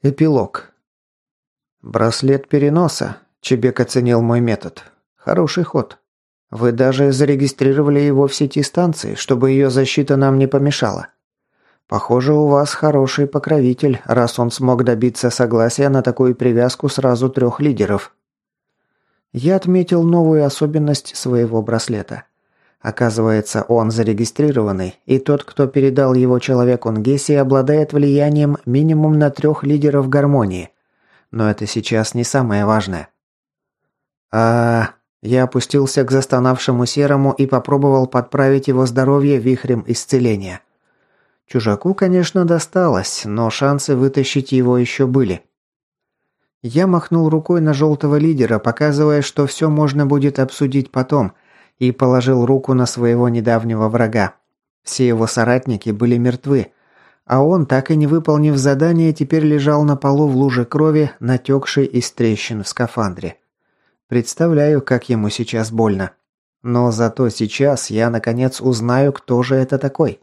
Эпилог. Браслет переноса. Чебек оценил мой метод. Хороший ход. Вы даже зарегистрировали его в сети станции, чтобы ее защита нам не помешала. Похоже, у вас хороший покровитель, раз он смог добиться согласия на такую привязку сразу трех лидеров. Я отметил новую особенность своего браслета. Оказывается, он зарегистрированный, и тот, кто передал его человеку Нгеси, обладает влиянием минимум на трех лидеров гармонии. Но это сейчас не самое важное. А, я опустился к застонавшему серому и попробовал подправить его здоровье вихрем исцеления. Чужаку, конечно, досталось, но шансы вытащить его еще были. Я махнул рукой на желтого лидера, показывая, что все можно будет обсудить потом – и положил руку на своего недавнего врага. Все его соратники были мертвы, а он, так и не выполнив задание, теперь лежал на полу в луже крови, натекшей из трещин в скафандре. Представляю, как ему сейчас больно. Но зато сейчас я, наконец, узнаю, кто же это такой.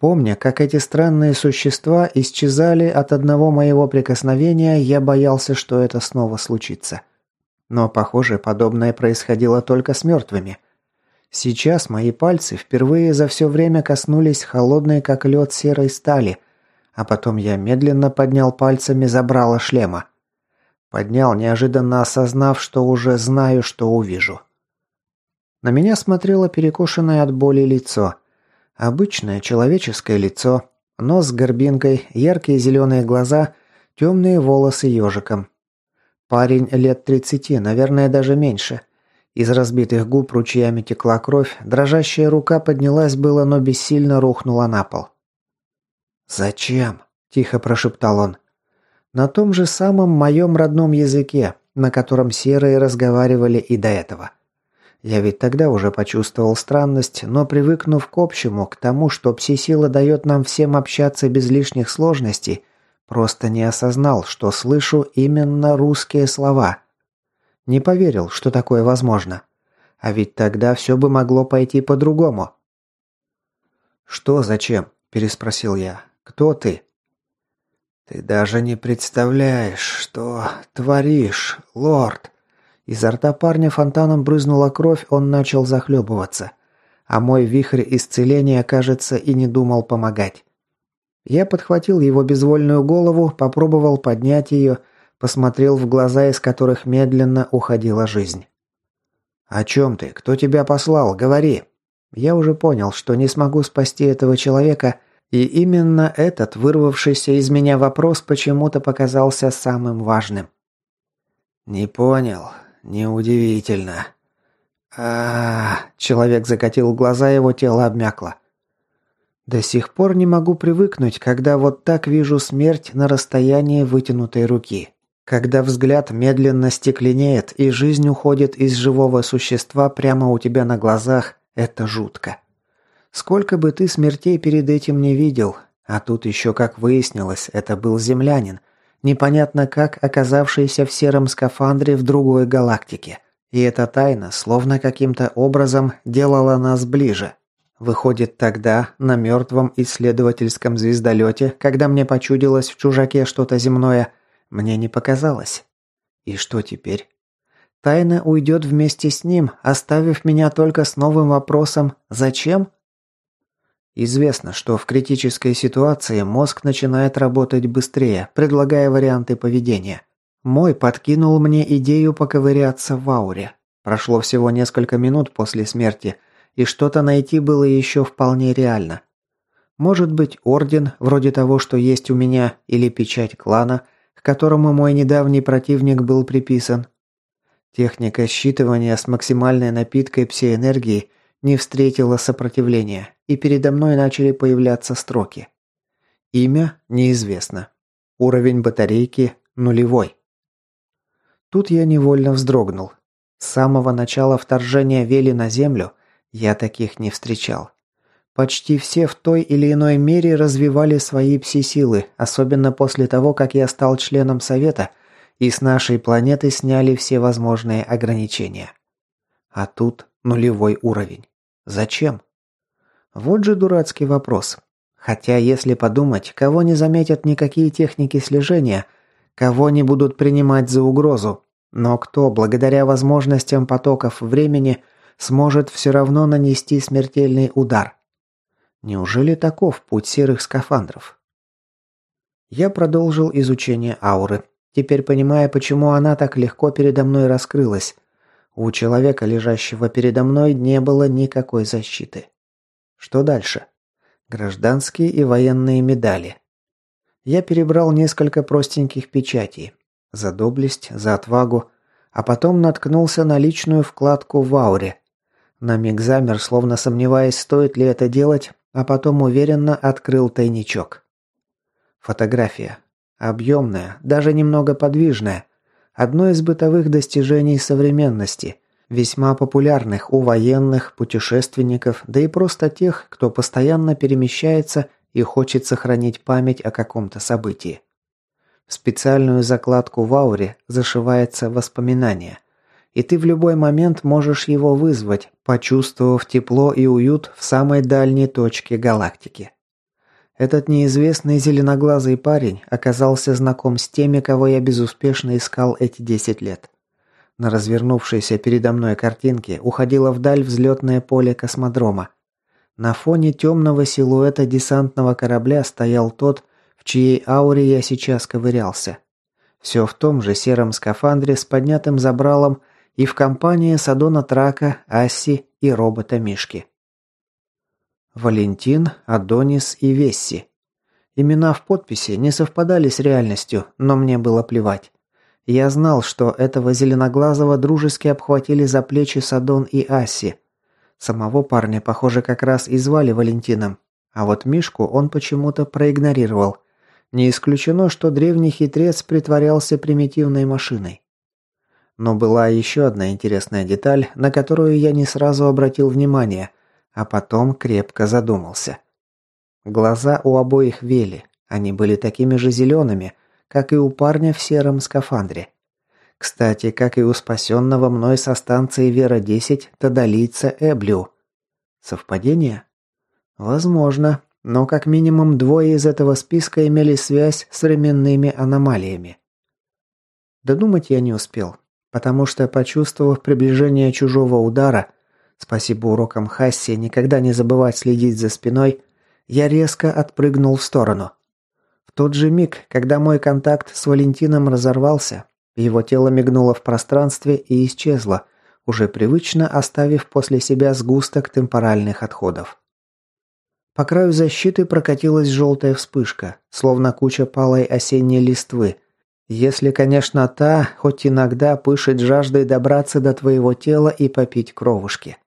Помня, как эти странные существа исчезали от одного моего прикосновения, я боялся, что это снова случится. Но, похоже, подобное происходило только с мертвыми. Сейчас мои пальцы впервые за все время коснулись холодной, как лед, серой стали, а потом я медленно поднял пальцами забрало шлема. Поднял, неожиданно осознав, что уже знаю, что увижу. На меня смотрело перекошенное от боли лицо. Обычное человеческое лицо, нос с горбинкой, яркие зеленые глаза, темные волосы ежиком, Парень лет тридцати, наверное, даже меньше. Из разбитых губ ручьями текла кровь, дрожащая рука поднялась было, но бессильно рухнула на пол. «Зачем?» – тихо прошептал он. На том же самом моем родном языке, на котором серые разговаривали и до этого. Я ведь тогда уже почувствовал странность, но привыкнув к общему, к тому, что пси-сила дает нам всем общаться без лишних сложностей, Просто не осознал, что слышу именно русские слова. Не поверил, что такое возможно. А ведь тогда все бы могло пойти по-другому. «Что зачем?» – переспросил я. «Кто ты?» «Ты даже не представляешь, что творишь, лорд!» Изо рта парня фонтаном брызнула кровь, он начал захлебываться. А мой вихрь исцеления, кажется, и не думал помогать. Я подхватил его безвольную голову, попробовал поднять ее, посмотрел в глаза, из которых медленно уходила жизнь. «О чем ты? Кто тебя послал? Говори!» Я уже понял, что не смогу спасти этого человека, и именно этот, вырвавшийся из меня вопрос, почему-то показался самым важным. «Не понял. Неудивительно». А, -а, а Человек закатил глаза, его тело обмякло. До сих пор не могу привыкнуть, когда вот так вижу смерть на расстоянии вытянутой руки. Когда взгляд медленно стекленеет и жизнь уходит из живого существа прямо у тебя на глазах, это жутко. Сколько бы ты смертей перед этим не видел, а тут еще, как выяснилось, это был землянин, непонятно как оказавшийся в сером скафандре в другой галактике. И эта тайна, словно каким-то образом, делала нас ближе. Выходит, тогда, на мертвом исследовательском звездолете, когда мне почудилось в чужаке что-то земное, мне не показалось. И что теперь? Тайна уйдет вместе с ним, оставив меня только с новым вопросом «Зачем?». Известно, что в критической ситуации мозг начинает работать быстрее, предлагая варианты поведения. Мой подкинул мне идею поковыряться в ауре. Прошло всего несколько минут после смерти – и что-то найти было еще вполне реально. Может быть, орден, вроде того, что есть у меня, или печать клана, к которому мой недавний противник был приписан. Техника считывания с максимальной напиткой псиэнергии не встретила сопротивления, и передо мной начали появляться строки. Имя неизвестно. Уровень батарейки нулевой. Тут я невольно вздрогнул. С самого начала вторжения Вели на Землю я таких не встречал. Почти все в той или иной мере развивали свои пси-силы, особенно после того, как я стал членом Совета, и с нашей планеты сняли все возможные ограничения. А тут нулевой уровень. Зачем? Вот же дурацкий вопрос. Хотя, если подумать, кого не заметят никакие техники слежения, кого не будут принимать за угрозу, но кто, благодаря возможностям потоков времени, сможет все равно нанести смертельный удар? Неужели таков путь серых скафандров? Я продолжил изучение ауры, теперь понимая, почему она так легко передо мной раскрылась. У человека, лежащего передо мной, не было никакой защиты. Что дальше? Гражданские и военные медали. Я перебрал несколько простеньких печатей. За доблесть, за отвагу. А потом наткнулся на личную вкладку в ауре. На миг замер, словно сомневаясь, стоит ли это делать, а потом уверенно открыл тайничок. Фотография. Объемная, даже немного подвижная. Одно из бытовых достижений современности весьма популярных у военных, путешественников, да и просто тех, кто постоянно перемещается и хочет сохранить память о каком-то событии. В специальную закладку в ауре зашивается воспоминание, и ты в любой момент можешь его вызвать, почувствовав тепло и уют в самой дальней точке галактики. Этот неизвестный зеленоглазый парень оказался знаком с теми, кого я безуспешно искал эти 10 лет. На развернувшейся передо мной картинке уходило вдаль взлетное поле космодрома. На фоне темного силуэта десантного корабля стоял тот, в чьей ауре я сейчас ковырялся. Все в том же сером скафандре с поднятым забралом и в компании Садона Трака, Асси и робота Мишки. Валентин, Адонис и Весси. Имена в подписи не совпадали с реальностью, но мне было плевать. Я знал, что этого зеленоглазого дружески обхватили за плечи Садон и Асси. Самого парня, похоже, как раз и звали Валентином. А вот Мишку он почему-то проигнорировал. Не исключено, что древний хитрец притворялся примитивной машиной. Но была еще одна интересная деталь, на которую я не сразу обратил внимание, а потом крепко задумался. Глаза у обоих вели. Они были такими же зелеными, как и у парня в сером скафандре. Кстати, как и у спасенного мной со станции Вера-10 Тадалийца Эблю. Совпадение? Возможно, но как минимум двое из этого списка имели связь с временными аномалиями. Додумать я не успел, потому что, почувствовав приближение чужого удара, спасибо урокам Хасси никогда не забывать следить за спиной, я резко отпрыгнул в сторону. В тот же миг, когда мой контакт с Валентином разорвался, его тело мигнуло в пространстве и исчезло, уже привычно оставив после себя сгусток темпоральных отходов. По краю защиты прокатилась желтая вспышка, словно куча палой осенней листвы. Если, конечно, та хоть иногда пышет жаждой добраться до твоего тела и попить кровушки.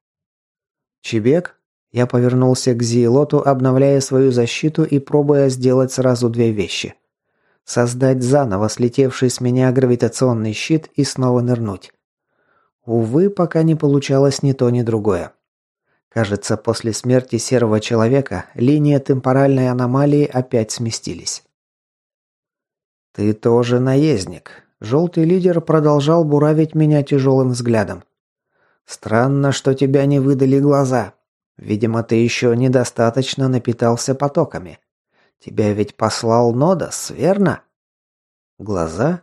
Чебек я повернулся к Зиелоту, обновляя свою защиту и пробуя сделать сразу две вещи. Создать заново слетевший с меня гравитационный щит и снова нырнуть. Увы, пока не получалось ни то, ни другое. Кажется, после смерти серого человека линии темпоральной аномалии опять сместились. «Ты тоже наездник». Желтый лидер продолжал буравить меня тяжелым взглядом. «Странно, что тебя не выдали глаза. Видимо, ты еще недостаточно напитался потоками. Тебя ведь послал Нодос, верно? Глаза?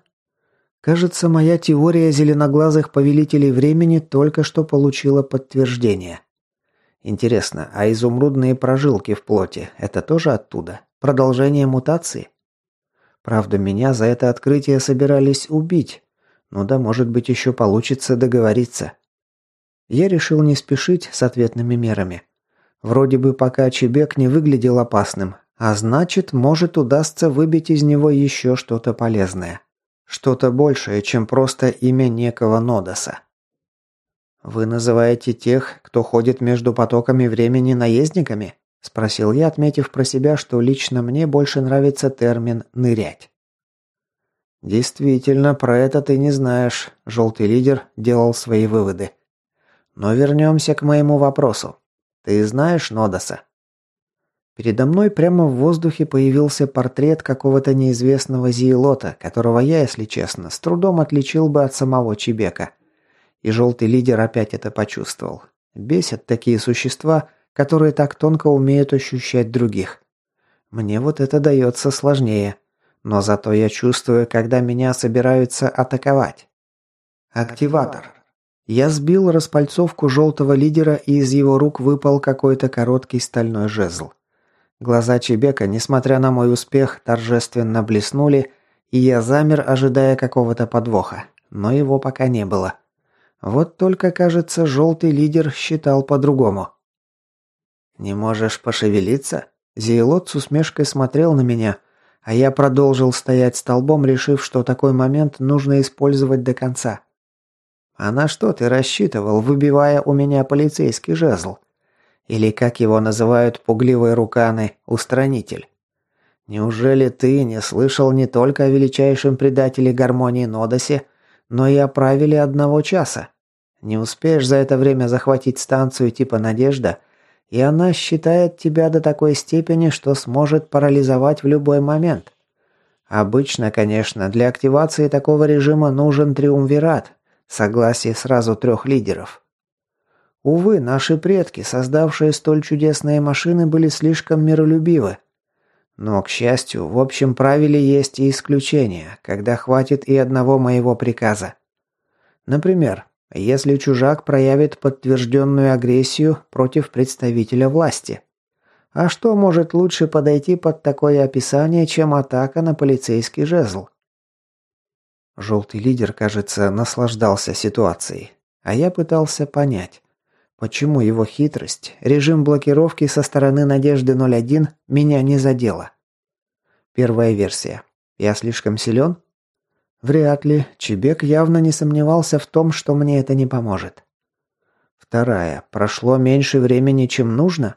Кажется, моя теория зеленоглазых повелителей времени только что получила подтверждение. Интересно, а изумрудные прожилки в плоти – это тоже оттуда? Продолжение мутации? Правда, меня за это открытие собирались убить. Ну да, может быть, еще получится договориться. Я решил не спешить с ответными мерами. Вроде бы пока Чебек не выглядел опасным, а значит, может удастся выбить из него еще что-то полезное. Что-то большее, чем просто имя некого Нодоса. «Вы называете тех, кто ходит между потоками времени наездниками?» – спросил я, отметив про себя, что лично мне больше нравится термин «нырять». «Действительно, про это ты не знаешь», – желтый лидер делал свои выводы. Но вернемся к моему вопросу. Ты знаешь Нодоса?» Передо мной прямо в воздухе появился портрет какого-то неизвестного зиелота, которого я, если честно, с трудом отличил бы от самого Чебека. И желтый лидер опять это почувствовал. Бесят такие существа, которые так тонко умеют ощущать других. Мне вот это дается сложнее. Но зато я чувствую, когда меня собираются атаковать. Активатор. Я сбил распальцовку желтого лидера, и из его рук выпал какой-то короткий стальной жезл. Глаза Чебека, несмотря на мой успех, торжественно блеснули, и я замер, ожидая какого-то подвоха. Но его пока не было. Вот только, кажется, желтый лидер считал по-другому. «Не можешь пошевелиться?» Зейлот с усмешкой смотрел на меня, а я продолжил стоять столбом, решив, что такой момент нужно использовать до конца. А на что ты рассчитывал, выбивая у меня полицейский жезл? Или, как его называют пугливые руканы, устранитель? Неужели ты не слышал не только о величайшем предателе гармонии Нодосе, но и о правиле одного часа? Не успеешь за это время захватить станцию типа «Надежда», и она считает тебя до такой степени, что сможет парализовать в любой момент. Обычно, конечно, для активации такого режима нужен триумвират, Согласие сразу трех лидеров. Увы, наши предки, создавшие столь чудесные машины, были слишком миролюбивы. Но, к счастью, в общем правиле есть и исключения, когда хватит и одного моего приказа. Например, если чужак проявит подтвержденную агрессию против представителя власти. А что может лучше подойти под такое описание, чем атака на полицейский жезл? Желтый лидер, кажется, наслаждался ситуацией. А я пытался понять, почему его хитрость, режим блокировки со стороны Надежды 01 меня не задела. Первая версия. Я слишком силен? Вряд ли. Чебек явно не сомневался в том, что мне это не поможет. Вторая. Прошло меньше времени, чем нужно?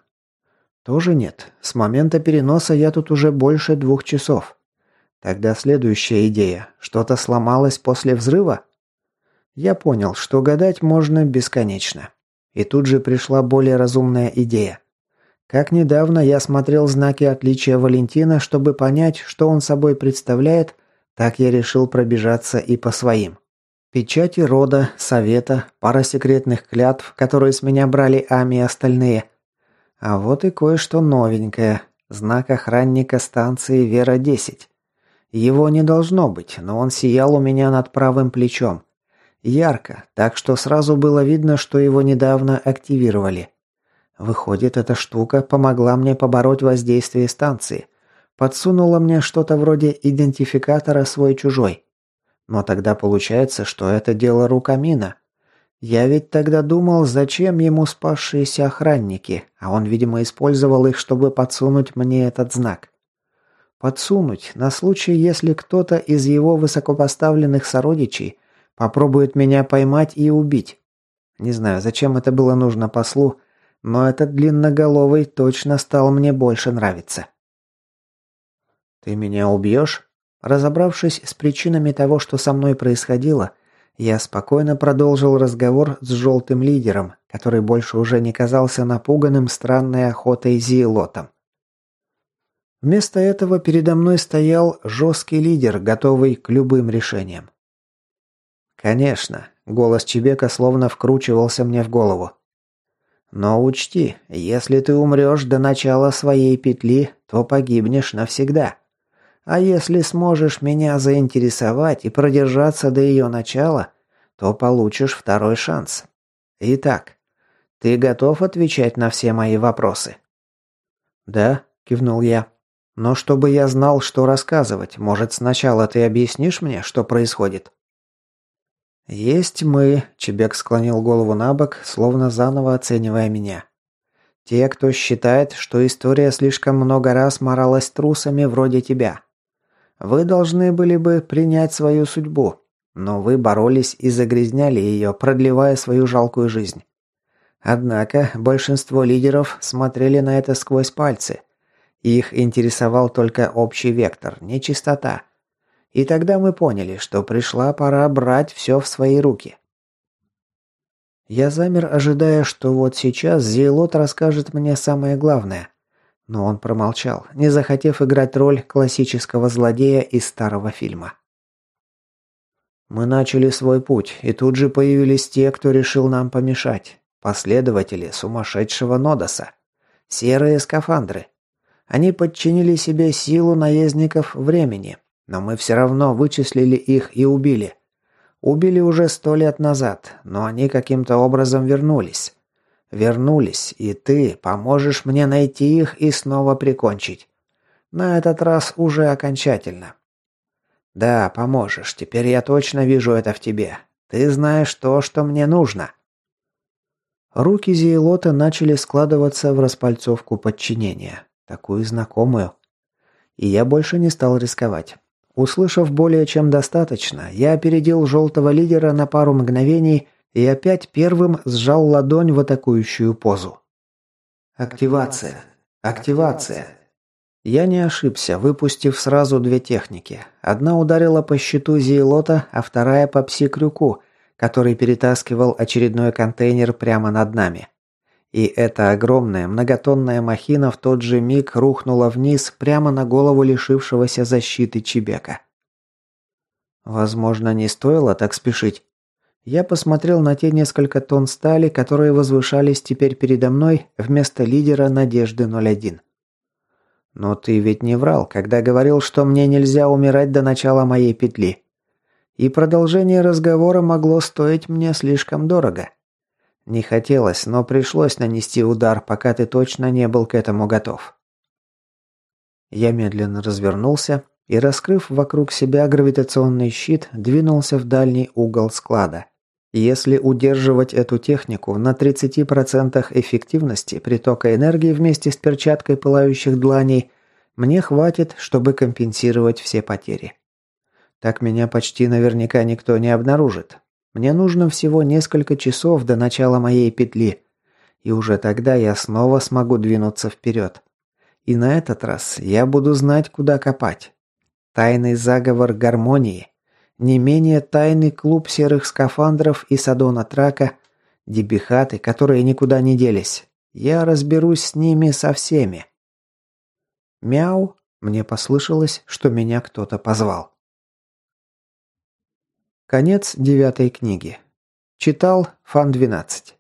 Тоже нет. С момента переноса я тут уже больше двух часов. Тогда следующая идея. Что-то сломалось после взрыва? Я понял, что гадать можно бесконечно. И тут же пришла более разумная идея. Как недавно я смотрел знаки отличия Валентина, чтобы понять, что он собой представляет, так я решил пробежаться и по своим. Печати рода, совета, пара секретных клятв, которые с меня брали Ами и остальные. А вот и кое-что новенькое. Знак охранника станции Вера-10. Его не должно быть, но он сиял у меня над правым плечом. Ярко, так что сразу было видно, что его недавно активировали. Выходит, эта штука помогла мне побороть воздействие станции. Подсунула мне что-то вроде идентификатора свой-чужой. Но тогда получается, что это дело Рукамина. Я ведь тогда думал, зачем ему спасшиеся охранники, а он, видимо, использовал их, чтобы подсунуть мне этот знак. Подсунуть на случай, если кто-то из его высокопоставленных сородичей попробует меня поймать и убить. Не знаю, зачем это было нужно послу, но этот длинноголовый точно стал мне больше нравиться. «Ты меня убьешь?» Разобравшись с причинами того, что со мной происходило, я спокойно продолжил разговор с желтым лидером, который больше уже не казался напуганным странной охотой Зиелотом. Вместо этого передо мной стоял жесткий лидер, готовый к любым решениям. «Конечно», — голос Чебека словно вкручивался мне в голову. «Но учти, если ты умрешь до начала своей петли, то погибнешь навсегда. А если сможешь меня заинтересовать и продержаться до ее начала, то получишь второй шанс. Итак, ты готов отвечать на все мои вопросы?» «Да», — кивнул я. Но чтобы я знал, что рассказывать, может, сначала ты объяснишь мне, что происходит?» «Есть мы», – Чебек склонил голову на бок, словно заново оценивая меня. «Те, кто считает, что история слишком много раз моралась трусами вроде тебя. Вы должны были бы принять свою судьбу, но вы боролись и загрязняли ее, продлевая свою жалкую жизнь. Однако большинство лидеров смотрели на это сквозь пальцы – их интересовал только общий вектор, не чистота. И тогда мы поняли, что пришла пора брать все в свои руки. Я замер, ожидая, что вот сейчас Зейлот расскажет мне самое главное. Но он промолчал, не захотев играть роль классического злодея из старого фильма. Мы начали свой путь, и тут же появились те, кто решил нам помешать. Последователи сумасшедшего Нодоса. Серые скафандры. Они подчинили себе силу наездников времени, но мы все равно вычислили их и убили. Убили уже сто лет назад, но они каким-то образом вернулись. Вернулись, и ты поможешь мне найти их и снова прикончить. На этот раз уже окончательно. Да, поможешь. Теперь я точно вижу это в тебе. Ты знаешь то, что мне нужно. Руки Зиелота начали складываться в распальцовку подчинения, такую знакомую. И я больше не стал рисковать. Услышав более чем достаточно, я опередил желтого лидера на пару мгновений и опять первым сжал ладонь в атакующую позу. Активация. Активация. Я не ошибся, выпустив сразу две техники. Одна ударила по щиту Зиелота, а вторая по пси-крюку, который перетаскивал очередной контейнер прямо над нами. И эта огромная многотонная махина в тот же миг рухнула вниз прямо на голову лишившегося защиты Чебека. Возможно, не стоило так спешить. Я посмотрел на те несколько тонн стали, которые возвышались теперь передо мной вместо лидера Надежды 01. «Но ты ведь не врал, когда говорил, что мне нельзя умирать до начала моей петли. И продолжение разговора могло стоить мне слишком дорого. Не хотелось, но пришлось нанести удар, пока ты точно не был к этому готов». Я медленно развернулся и, раскрыв вокруг себя гравитационный щит, двинулся в дальний угол склада. Если удерживать эту технику на 30% эффективности притока энергии вместе с перчаткой пылающих дланей, мне хватит, чтобы компенсировать все потери. Так меня почти наверняка никто не обнаружит. Мне нужно всего несколько часов до начала моей петли, и уже тогда я снова смогу двинуться вперед. И на этот раз я буду знать, куда копать. Тайный заговор гармонии не менее тайный клуб серых скафандров и Садона Трака, дебихаты, которые никуда не делись. Я разберусь с ними со всеми. Мяу, мне послышалось, что меня кто-то позвал. Конец девятой книги. Читал Фан 12.